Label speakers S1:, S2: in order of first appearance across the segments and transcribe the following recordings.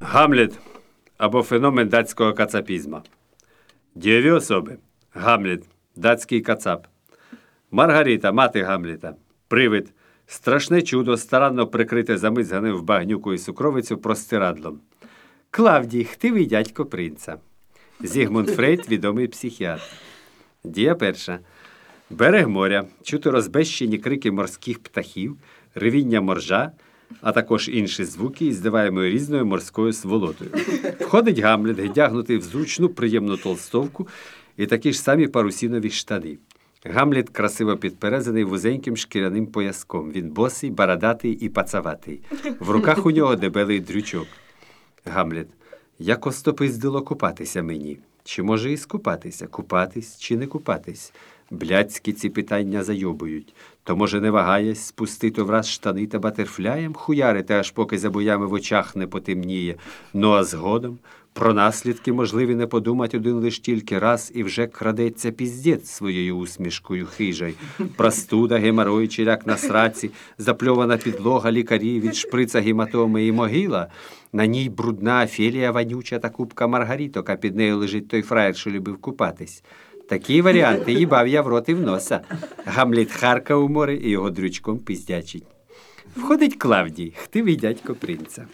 S1: Гамлет або феномен датського кацапізма. Дієві особи. Гамлет, датський кацап. Маргарита, мати Гамлета. Привид. Страшне чудо, старанно прикрите замизганим в багнюку і сукровицю простирадлом. Клавдій, хтивий дядько принца. Зігмунд Фрейд, відомий психіатр. Дія перша. Берег моря, чути розбещені крики морських птахів, ревіння моржа, а також інші звуки, іздиваємої різною морською сволотою. Входить Гамлет, гдягнутий в зручну, приємну толстовку і такі ж самі парусінові штани. Гамлет красиво підперезаний вузеньким шкіряним пояском. Він босий, барадатий і пацаватий. В руках у нього дебелий дрючок. Гамлет. Як остопиздило купатися мені? Чи може і скупатися? Купатись чи не купатись? Блядські ці питання зайобують. То, може, не вагаясь, спустити враз штани та батерфляєм, хуярити, аж поки за боями в очах не потемніє. Ну а згодом про наслідки можливі не подумать один лиш тільки раз і вже крадеться піздець своєю усмішкою хижай. Простуда, геморой, чиляк на сраці, запльована підлога лікарів від шприца гематоми і могила. На ній брудна Офелія вонюча та кубка маргаріток, а під нею лежить той фраєр, що любив купатись. Такі варіанти їбав я в рот і в носа. Гамліт харка у море і його дрючком піздячить. Входить Клавдій, хтивий дядько принца.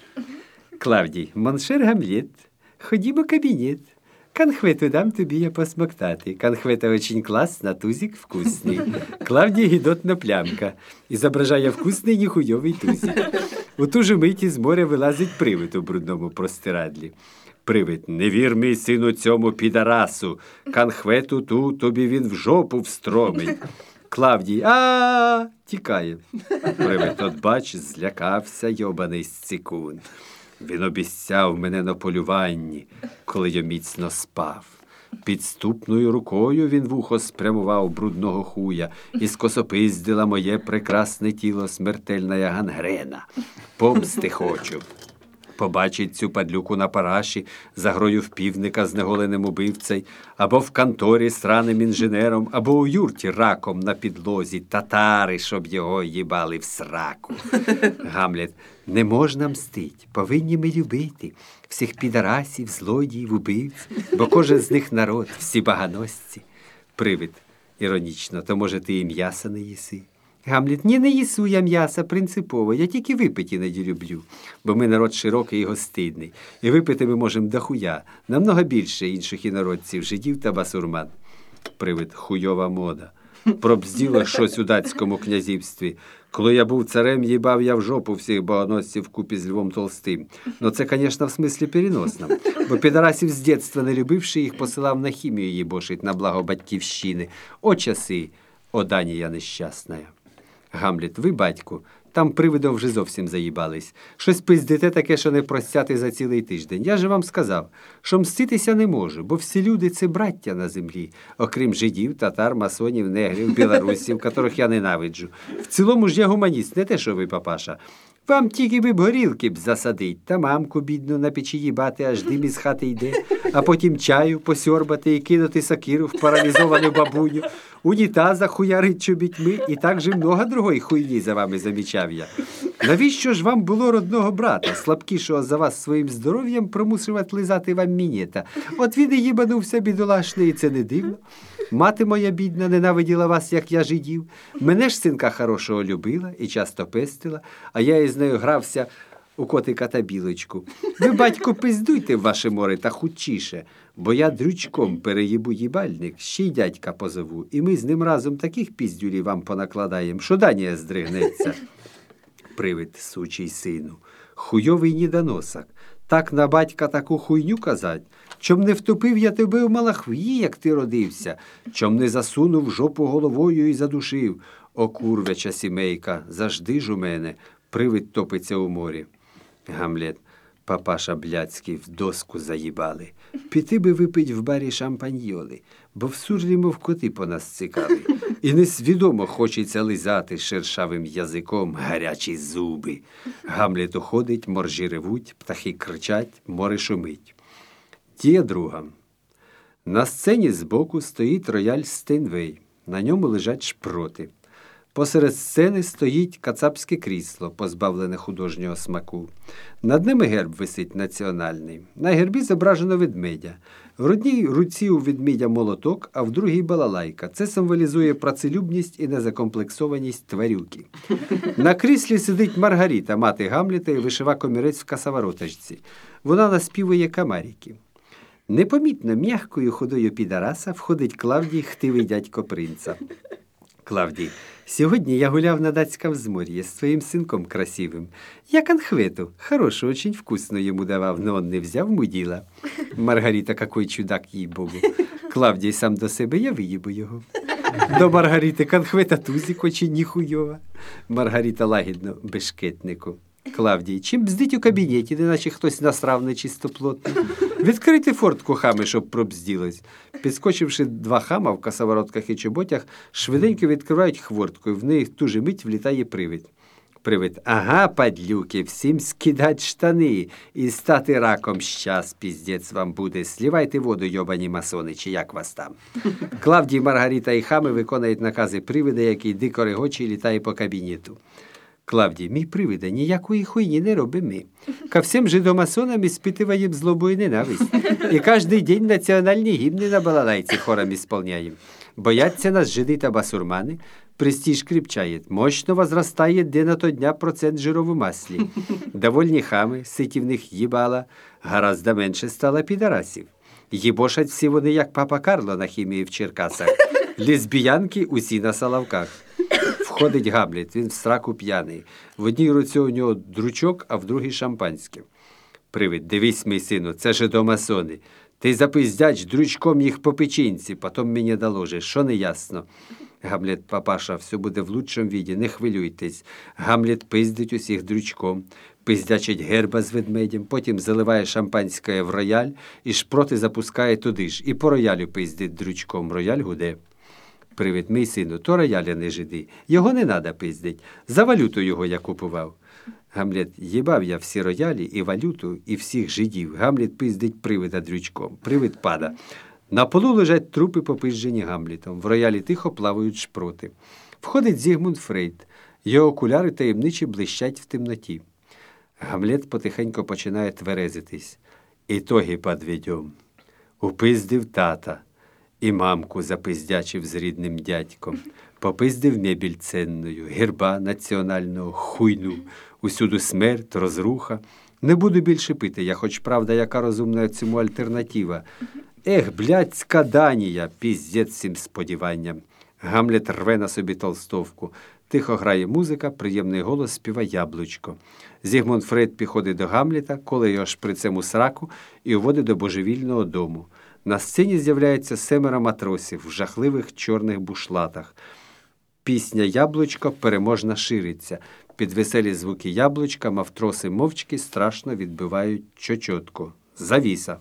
S1: Клавдій, моншер Гамліт, ходімо кабінет. Конхвету дам тобі я посмоктати. Конхвета очень класна, тузик вкусний. Клавдія гідотна плямка. Ізображає вкусний ніхуйовий тузик. У ту же миті з моря вилазить привид у брудному простирадлі. Привид, не вір мій сину цьому підарасу. Канхвету ту тобі він в жопу встромить. Клавдій а тікає. Привид, от бач, злякався йобаний сцикун. Він обіцяв мене на полюванні, коли я міцно спав. Підступною рукою він вухо спрямував брудного хуя, і скосопиздила моє прекрасне тіло смертельна гангрена. Помсти хочу. Побачить цю падлюку на параші, за грою в півника з неголеним убивцей, або в конторі з раним інженером, або у юрті раком на підлозі, татари, щоб його їбали в сраку. Гамлет, не можна мстить, повинні ми любити всіх підарасів, злодіїв, убивць, бо кожен з них народ, всі баганосці. Привид, іронічно, то, може, ти і м'яса не їси? Гамліт, ні, не їсу я м'яса принципово, я тільки випиті іноді люблю, бо ми народ широкий і гостинний, і випити ми можемо дохуя, намного більше інших інородців, жидів та басурман. Привид хуйова мода. Пробзділо щось у датському князівстві. Коли я був царем, їбав я в жопу всіх богоносців купі з Львом Толстим. Ну це, звісно, в смислі переносному. Бо підарасів з дєтства не любивши, їх посилав на хімію їбошить на благо батьківщини. О часи, о Данія нещасна. Гамліт, ви, батьку, там привидом вже зовсім заїбались. Щось пиздите таке, що не простяти за цілий тиждень. Я же вам сказав, що мститися не можу, бо всі люди це браття на землі, окрім жидів, татар, масонів, негрів, білорусів, котрих я ненавиджу. В цілому ж я гуманіст, не те, що ви, папаша. Вам тільки би б горілки б засадить, та мамку бідну на печі їбати, аж дим із хати йде, а потім чаю посьорбати і кинути сакиру в паралізовану бабуню, унітаза хуярить чобітьми і так же много другої хуйні за вами замічав я. Навіщо ж вам було родного брата, слабкішого за вас своїм здоров'ям, примусувати лизати вам мінєта? От він і їбанувся бідолашний, і це не дивно. Мати моя бідна ненавиділа вас, як я жидів. Мене ж синка хорошого любила і часто пестила, а я із нею грався у котика та білочку. Ви, батько, пиздуйте в ваше море та хутчіше, бо я дрючком переїбу їбальник, ще й дядька позову, і ми з ним разом таких піздюлів вам понакладаємо, що данія здригнеться. Привид, сучий сину, хуйовий нідоносак. Так на батька таку хуйню казать. Чом не втопив я тебе в малахвії, як ти родився, чом не засунув жопу головою і задушив. О, курвяча сімейка, завжди ж у мене, привид топиться у морі. Гамлет, папаша блядський, в доску заїбали. Піти би випить в барі шампаньйоли, бо в сурлі, мов коти по нас цікаві. І несвідомо хочеться лизати шершавим язиком гарячі зуби. Гамлет уходить, моржі ревуть, птахи кричать, море шумить. Тія друга. На сцені збоку стоїть рояль Стейнвей. На ньому лежать шпроти. Посеред сцени стоїть кацапське крісло, позбавлене художнього смаку. Над ними герб висить національний. На гербі зображено ведмедя. В одній руці у ведмедя молоток, а в другій балалайка. Це символізує працелюбність і незакомплексованість тварюки. На кріслі сидить Маргарита, мати Гамліта, і вишива комірець в касавороточці. Вона наспівує камаріки. Непомітно м'якою ходою підараса входить Клавдій, хтивий дядько принца. Клавдій, сьогодні я гуляв на датськом взморье з своїм синком красивим. Я конхвету, хорошу, очень вкусно йому давав, но он не взяв муділа. Маргарита, какой чудак, їй богу. Клавдій сам до себе, я виїбу його. До Маргарити конхвета тузик очень ніхуйова. Маргарита лагідно, бешкетнику. Клавдій, чим бздить у кабінеті, неначе хтось насрав нечистоплотно. Відкрити фортку хами, щоб пробзділось. Підскочивши два хама в касаворотках і чоботях, швиденько відкривають хвортку, і в них ту же мить влітає привид. Привид. Ага, падлюки, всім скидать штани і стати раком щас, піздець вам буде. Слівайте воду, йобані масони, чи як вас там. Клавдій, Маргарита і хами виконують накази привида, який дико регоче літає по кабінету. Клавдій, мій привиде, ніякої хуйні не робимо ми. Ко всім жидомасонам іспитываем злобу і ненависть. І кожний день національні гімни на балалайці хором ісполняємо. Бояться нас жиди та басурмани, престиж крепчает, мощно возрастает день ото дня процент жиров у маслі. Довольні хами, ситі них їбала, гораздо менше стало підарасів. Їбошать всі вони, як папа Карло на хімії в Черкасах. Лесбіянки усі на салавках. Входить Гамлет, він в сраку п'яний. В одній руці у нього дручок, а в другій шампанське. Привид, дивись, мій сину, це же домасони. Ти запиздяч дручком їх по печінці, потім мені доложиш, що не ясно. Гамлет, папаша, все буде в лучшому віді, не хвилюйтесь. Гамлет пиздить усіх дручком, пиздячить герба з ведмедем, потім заливає шампанське в рояль і шпроти запускає туди ж. І по роялю пиздить дручком, рояль гуде. Привид, мій сину, то рояля не жиди. Його не надо пиздить. За валюту його я купував. Гамлет, їбав я всі роялі і валюту, і всіх жидів. Гамлет пиздить привида дрючком. Привид пада. На полу лежать трупи, попизжені Гамлетом. В роялі тихо плавають шпроти. Входить Зігмунд Фрейд. Його окуляри таємничі блищать в темноті. Гамлет потихенько починає тверезитись. Ітоги подведем. Упиздив тата. І мамку запиздячив з рідним дядьком, попиздив мебіль ценною, герба національного, хуйну, усюду смерть, розруха. Не буду більше пити, я хоч правда, яка розумна цьому альтернатива. Ех, блядська Данія, піздець цим сподіванням. Гамлет рве на собі толстовку. Тихо грає музика, приємний голос співа яблучко. Зігмунд Фред підходить до Гамлета, коле його шприцем у сраку і уводить до божевільного дому. На сцені з'являється семеро матросів в жахливих чорних бушлатах. Пісня Яблучко переможно шириться. Під веселі звуки яблучка мавтроси мовчки страшно відбивають чочотку. Завіса.